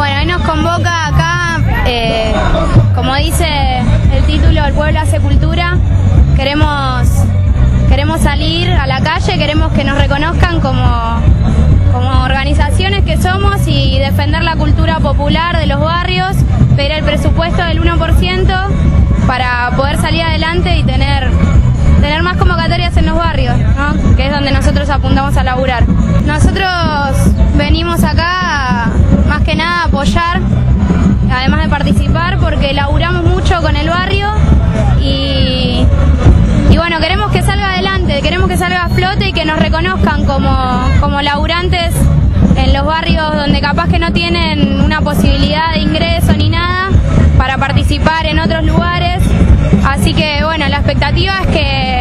Bueno, hoy nos convoca acá, eh, como dice el título, El pueblo hace cultura. Queremos, queremos salir a la calle, queremos que nos reconozcan como, como organizaciones que somos y defender la cultura popular de los barrios, pedir el presupuesto del 1% para poder salir adelante y tener, tener más convocatorias en los barrios, ¿no? que es donde nosotros apuntamos a laburar. Nosotros además de participar, porque laburamos mucho con el barrio y, y bueno, queremos que salga adelante, queremos que salga a flote y que nos reconozcan como, como laburantes en los barrios donde capaz que no tienen una posibilidad de ingreso ni nada para participar en otros lugares. Así que bueno, la expectativa es que,